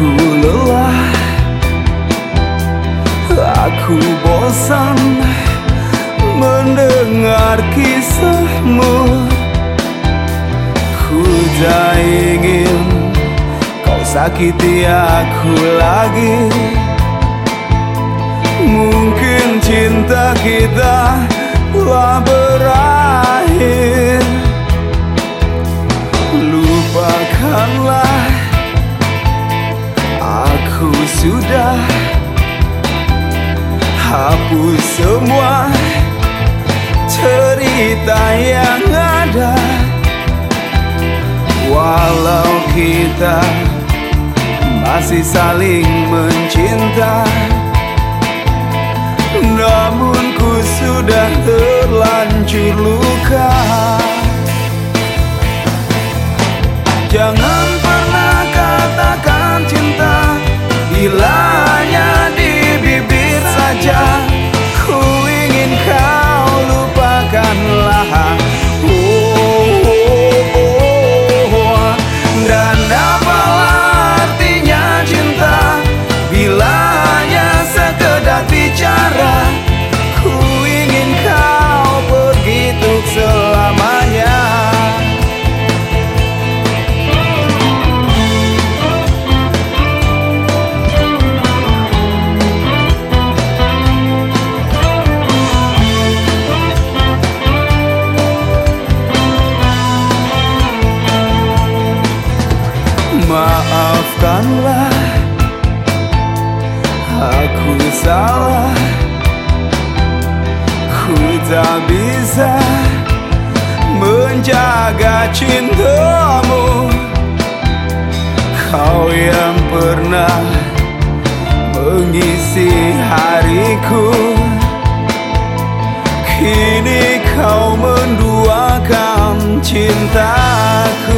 Aku lelah. Aku bosan Mendengar kisahmu. Ku tak ingin Kau sakiti aku lagi. Mungkin cinta kita telah berakhir. Hapus semua cerita yang ada Walau kita masih saling mencinta. Namun ku sudah terlanjur luka. Jangan Maafkanlah Aku salah. Ku tak bisa Menjaga cintamu. Kau yang pernah Mengisi hariku. Kini kau menduakan cintaku